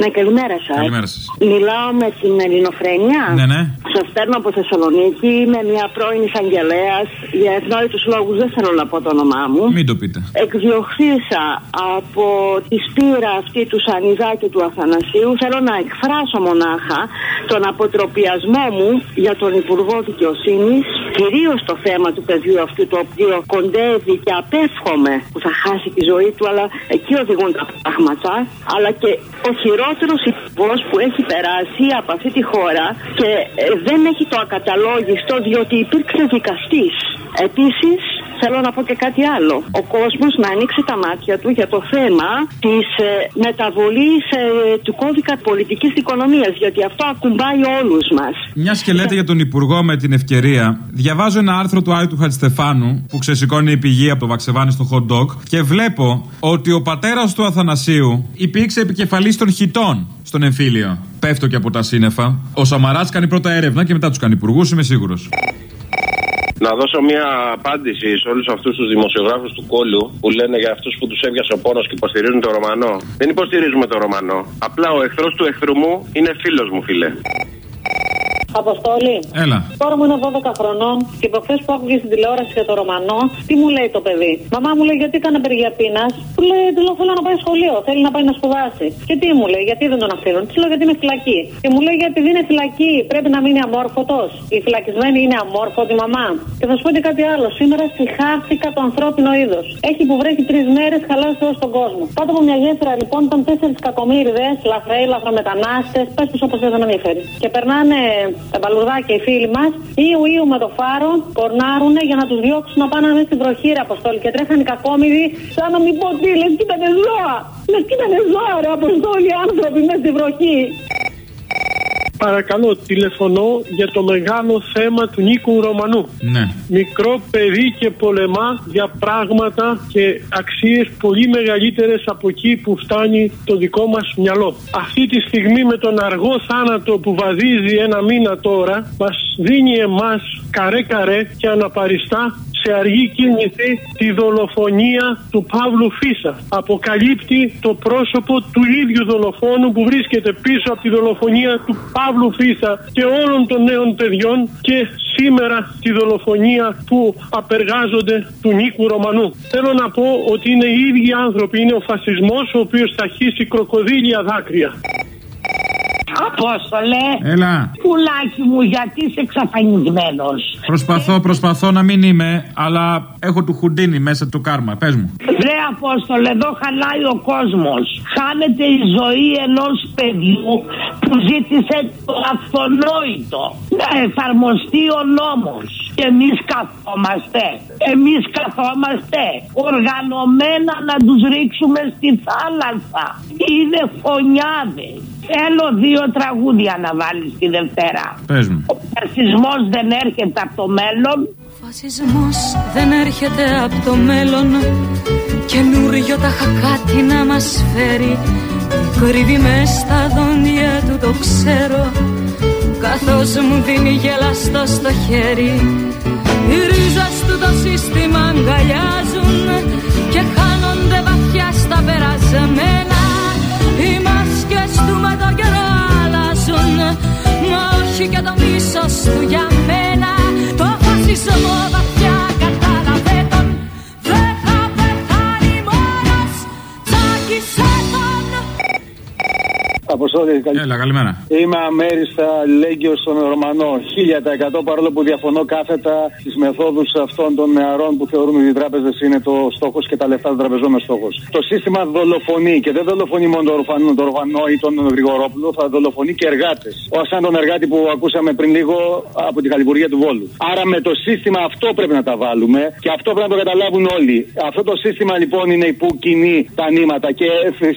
Ναι, καλημέρα σας. Καλημέρα σας. Μιλάω με την Ελληνοφρένια. Ναι, ναι. Σας παίρνω από Θεσσαλονίκη. Είμαι μια πρώην εισαγγελέας. Για ευνόητους λόγους δεν θέλω να πω το όνομά μου. Μην το πείτε. Εκδιωχθήσα από τη σπήρα αυτή του Σανιδάκη του Αθανασίου. Θέλω να εκφράσω μονάχα τον αποτροπιασμό μου για τον Υπουργό Δικαιοσύνης. Κυρίως το θέμα του παιδιού αυτού το οποίο κοντεύει και απέφχομαι που θα χάσει τη ζωή του, αλλά εκεί οδηγούν τα πράγματα. Αλλά και ο χειρότερο υπουργό που έχει περάσει από αυτή τη χώρα και ε, δεν έχει το ακαταλόγιστο διότι υπήρξε δικαστής. Επίσης, θέλω να πω και κάτι άλλο. Ο κόσμος να ανοίξει τα μάτια του για το θέμα της ε, μεταβολής ε, του κώδικα πολιτικής οικονομίας. Γιατί αυτό ακουμπάει όλους μας. Μια και λέτε για τον Υπουργό με την ευκαιρία, διαβάζω ένα άρθρο του Άιου του Χατζηστεφάνου που ξεσηκώνει η πηγή από το Βαξεβάνι στο hot dog και βλέπω ότι ο πατέρας του Αθανασίου υπήρξε επικεφαλής των χιτών στον εμφύλιο. Πέφτω και από τα σύννεφα. Ο Σαμαράς κάνει πρώτα έρευνα και μετά τους κάνει υπουργούς, είμαι σίγουρος. Να δώσω μια απάντηση σε όλους αυτούς τους δημοσιογράφους του κόλλου που λένε για αυτούς που τους έβιασε ο πόνος και υποστηρίζουν το Ρωμανό. Δεν υποστηρίζουμε το Ρωμανό. Απλά ο εχθρός του εχθρού μου είναι φίλος μου, φίλε. Αποστόλη. Έλα. Τώρα μου είναι 12 χρονών και προχθέ που άκουγε στην τηλεόραση για το Ρωμανό, τι μου λέει το παιδί; Μαμά μου λέει γιατί έκανε απεργία πείνας; Του λέει του λέω θέλω να πάει σχολείο, θέλει να πάει να σπουδάσει. Και τι μου λέει, γιατί δεν τον αφήνουν; Της λέω γιατί είναι φυλακή. Και μου λέει γιατί επειδή είναι φυλακή πρέπει να μείνει αμόρφωτος. Η φυλακισμένη είναι αμόρφωτη μαμά. Και θα σου πω και κάτι άλλο. Σήμερα συχάθηκα το ανθρώπινο είδος. Έχει που βρέχει τρεις μέρες, χαλάσει όλο τον κόσμο. Κάτω από μια γέφυρα λοιπόν ήταν τέσσερις κακομίριδε, λαθρέοι, λαθρομετανάστες, πες τους όπως δεν με ενδιαφέρει. Και περνάνε τα μπαλουδάκια οι φίλοι μας, ίου ίου με το φάρο, κορνάρουν για να τους διώξουν να πάνε μέσα στην βροχή, ρε Αποστόλη. Και τρέχανε οι κακόμοιροι, σαν να μην πω τι, λες και ήταν ζώα. Λες και ήταν ζώα, ρε Αποστόλη, άνθρωποι μέσα στη βροχή. Παρακαλώ, τηλεφωνώ για το μεγάλο θέμα του Νίκου Ρωμανού. Ναι. Μικρό παιδί και πολεμά για πράγματα και αξίες πολύ μεγαλύτερες από εκεί που φτάνει το δικό μας μυαλό. Αυτή τη στιγμή με τον αργό θάνατο που βαδίζει ένα μήνα τώρα μας δίνει εμάς καρέ καρέ και αναπαριστά σε αργή κίνηση τη δολοφονία του Παύλου Φίσα. Αποκαλύπτει το πρόσωπο του ίδιου δολοφόνου που βρίσκεται πίσω από τη δολοφονία του Παύλου Φίσα και όλων των νέων παιδιών και σήμερα τη δολοφονία που απεργάζονται του Νίκου Ρωμανού. Θέλω να πω ότι είναι οι ίδιοι άνθρωποι, είναι ο φασισμός ο οποίος θα χύσει κροκοδίλια δάκρυα. Απόστολε. Έλα. Πουλάκι μου, γιατί είσαι εξαφανισμένος; Προσπαθώ, προσπαθώ να μην είμαι, αλλά έχω του χουντίνι μέσα το κάρμα. Πες μου. Βρε Απόστολε, εδώ χαλάει ο κόσμος. Χάνεται η ζωή ενός παιδιού που ζήτησε το αυτονόητο. Να εφαρμοστεί ο νόμος. Και εμείς καθόμαστε. Εμείς καθόμαστε οργανωμένα να τους ρίξουμε στη θάλασσα. Είναι φωνιάδες. Θέλω δύο τραγούδια να βάλεις τη Δευτέρα. Πες μου. Ο φασισμός δεν έρχεται από το μέλλον. Φασισμός δεν έρχεται από το μέλλον Καινούριο τα χακάτι να μας φέρει Κρύβει μες στα δόντια του το ξέρω Καθώς μου δίνει γελαστό στο χέρι Οι ρίζες του το σύστημα αγκαλιάζουν Και χάνονται βαθιά στα περασμένα Οι μάσκες του με το καιρό αλλάζουν. Μα όχι και το μίσος του για μένα Αποστόλη, καλή... Έλα, καλημέρα. Είμαι αμέριστα αλληλέγγυο στον Ρωμανό. 1000% παρόλο που διαφωνώ κάθετα στι μεθόδους αυτών των νεαρών που θεωρούν ότι οι τράπεζες είναι το στόχος και τα λεφτά των τραπεζών είναι στόχος. Το σύστημα δολοφονεί και δεν δολοφονεί μόνο τον Ρουφανό, τον Ρουφανό ή τον Γρηγορόπουλο, θα δολοφονεί και εργάτες. Ο Ασάν τον εργάτη που ακούσαμε πριν λίγο από τη Χαλιβουργία του Βόλου. Άρα με το σύστημα αυτό πρέπει να τα βάλουμε και αυτό πρέπει να το καταλάβουν όλοι. Αυτό το σύστημα λοιπόν είναι που κινεί τα νήματα και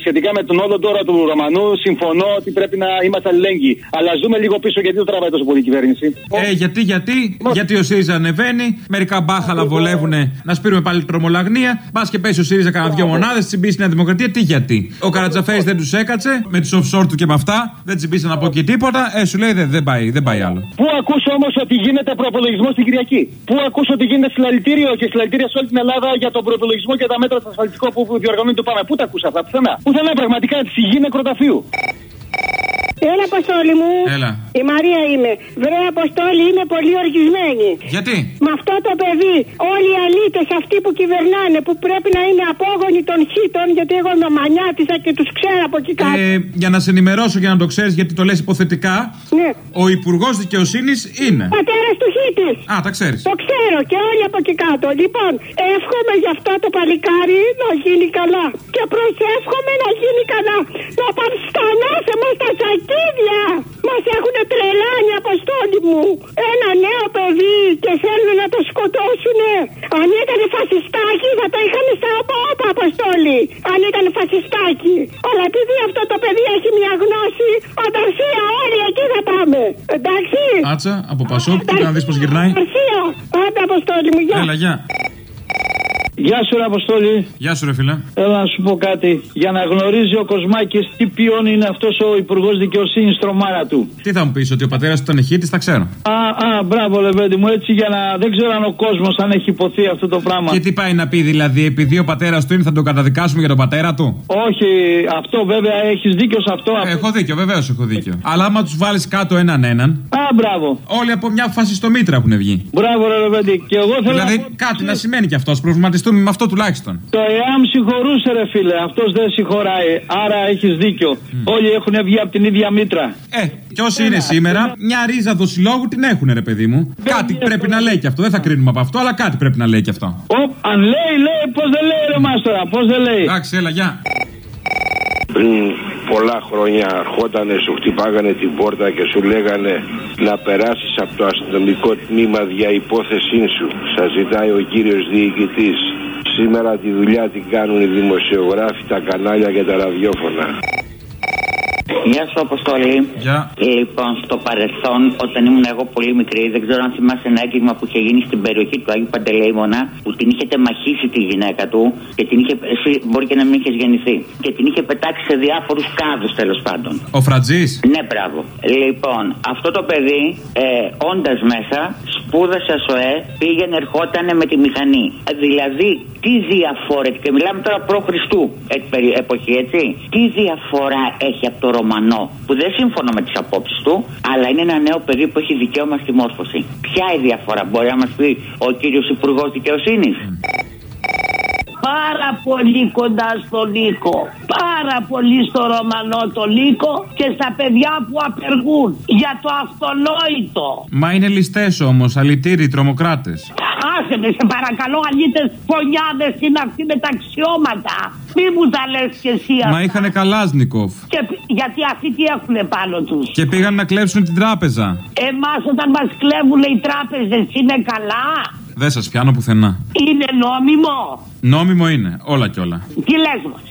σχετικά με τον όλο τώρα του Ρωμανού συμφωνώ ότι πρέπει να είμαστε αλληλέγγυοι. Αλλά ζούμε λίγο πίσω γιατί το τραβάει τόσο πολύ η κυβέρνηση. Ε, γιατί, γιατί, γιατί ο ΣΥΡΙΖΑ ανεβαίνει, μερικά μπάχαλα βολεύουν να σπείρουμε πάλι τρομολαγνία. Μπας και πέσει ο ΣΥΡΙΖΑ κανένα δυο μονάδες, τσιμπήσει η Νέα Δημοκρατία. Τι γιατί. Ο Καρατζαφέρης δεν τους έκατσε με του offshore του και με αυτά. Δεν τσιμπήσει να πω και τίποτα. Ε, σου λέει δεν, δεν, πάει, δεν πάει άλλο. Πού ακούσω όμως ότι γίνεται προπολογισμό στην Κυριακή; Πού ακούσω ότι γίνεται συλλαλητήριο και συλλαλητήρια σε όλη την Ελλάδα για τον προπολογισμό και τα μέτρα στο ασφαλιστικό που διοργανώνει το ΠΑΜΕ; Πού τα ακούσα αυτά, πουθενά. Πουθενά πραγματικά της υγιή νεκροταφείου. Έλα, Αποστόλη μου. Έλα. Η Μαρία είμαι. Βρε, Αποστόλη, είμαι πολύ οργισμένη. Γιατί; Με αυτό το παιδί, όλοι οι αλήτες αυτοί που κυβερνάνε, που πρέπει να είναι απόγονοι των χίτων, γιατί εγώ νομανιάτισα και τους ξέρω από εκεί κάτω. Ε, για να σε ενημερώσω για να το ξέρεις, γιατί το λες υποθετικά, Ναι. ο Υπουργός Δικαιοσύνης είναι. Πατέρας του χίτη. Α, τα ξέρεις. Το ξέρω και όλοι από εκεί κάτω. Λοιπόν, εύχομαι για αυτό το παλικάρι να γίνει καλά. Και προσεύχομαι να γίνει καλά. Να παρστανάσε μας τα σακίδια. Μας έχουν τρελάνει, αποστόλη μου. Ένα νέο παιδί και θέλουν να το σκοτώσουνε. Αν ήταν φασιστάκι θα το είχαν στα όπα, αποστόλη. Αν ήταν φασιστάκι. Αλλά επειδή αυτό το παιδί έχει μια γνώση, ανταρσία όλοι εκεί θα πάμε. Εντάξει. Άτσα, από Πασόκ, κοίτα να δεις πώς γυρνάει. Ανταρσία. Άντε, αποστόλη μου, γεια. Έλα, γεια. Γεια σου, ρε Αποστόλη. Γεια σου, ρε φίλε. Έλα να σου πω κάτι. Για να γνωρίζει ο Κοσμάκης τι ποιόν είναι αυτός ο Υπουργός Δικαιοσύνης τρομάρα του. Τι θα μου πεις, ότι ο πατέρας του ήταν χήτη, τα ξέρω. Α, α, μπράβο, Λεβέντι μου, έτσι για να. Δεν ξέρω αν ο κόσμος αν έχει υποθεί αυτό το πράγμα. Και τι πάει να πει, δηλαδή, επειδή ο πατέρας του είναι, θα τον καταδικάσουμε για τον πατέρα του; Όχι, αυτό βέβαια έχεις δίκιο σε αυτό. Έχω δίκιο, βεβαίως έχω δίκιο. Αλλά άμα τους βάλεις κάτω έναν έναν. Α, μπράβο. Όλοι από μια φασιστομήτρα έχουν βγει. Μπράβο, ρε Λεβέντι. Και εγώ θέλω Δηλαδή να πω... κάτι να σημαίνει κι αυτό. Προβληματιστούμε με αυτό τουλάχιστον. Το ΕΑΜ συγχωρούσε, ρε φίλε. Αυτός δεν συγχωράει. Άρα έχεις δίκιο. Όλοι έχουν βγει από την ίδια μήτρα. Ε, και όσοι είναι σήμερα, μια ρίζα δοσιλόγου την έχουν, ρε παιδί μου. Κάτι πρέπει να λέει κι αυτό. Δεν θα κρίνουμε από αυτό, αλλά κάτι πρέπει να λέει κι αυτό. Οπ, αν λέει, λέει, πώς δεν λέει, ρε Μάστορα, πώς δεν λέει. Εντάξει, έλα, γεια. Πριν πολλά χρόνια αρχότανε, σου χτυπάγανε την πόρτα και σου λέγανε να περάσεις από το αστυνομικό τμήμα δια υπόθεσή σου. Σας ζητάει ο κύριος διοικητής. Σήμερα τη δουλειά την κάνουν οι δημοσιογράφοι, τα κανάλια και τα ραδιόφωνα. Γεια σου, Αποστολή. Γεια. Λοιπόν, στο παρελθόν, όταν ήμουν εγώ πολύ μικρή, δεν ξέρω αν θυμάσαι ένα έγκλημα που είχε γίνει στην περιοχή του Άγιου Παντελεήμονα, που την είχε τεμαχίσει τη γυναίκα του και την είχε. Εσύ μπορεί και να μην είχες γεννηθεί. Και την είχε πετάξει σε διάφορους κάδους, τέλος πάντων. Ο Φρατζής. Ναι, μπράβο. Λοιπόν, αυτό το παιδί, ε, όντας μέσα, σπούδασε ΣΟΕ, πήγαινε, ερχότανε με τη μηχανή. Ε, Δηλαδή, τι διαφορά, και μιλάμε τώρα προ Χριστού ε, περι- εποχή, έτσι. Τι διαφορά έχει από το Ρωμανό, που δεν σύμφωνα με τις απόψεις του, αλλά είναι ένα νέο παιδί που έχει δικαίωμα στη μόρφωση. Ποια η διαφορά, μπορεί να μας πει ο κύριος Υπουργός Δικαιοσύνης; Πάρα πολύ κοντά στο Λύκο. Πάρα πολύ στο Ρωμανό το Λύκο και στα παιδιά που απεργούν για το αυτονόητο. Μα είναι ληστές όμως, αλητήριοι, τρομοκράτες. Άσε με, σε παρακαλώ, αλήτες φωνιάδες είναι αυτοί με τα αξιώματα. Μη μου τα λες κι εσύ αυτά. Μα είχαν καλάζνικοφ. Και, π- γιατί αυτοί τι έχουν πάνω τους; Και πήγαν να κλέψουν την τράπεζα. Εμάς όταν μας κλέβουν οι τράπεζες είναι καλά. Δεν σας πιάνω πουθενά. Είναι νόμιμο. Νόμιμο είναι, όλα κι όλα. Τι λες μας.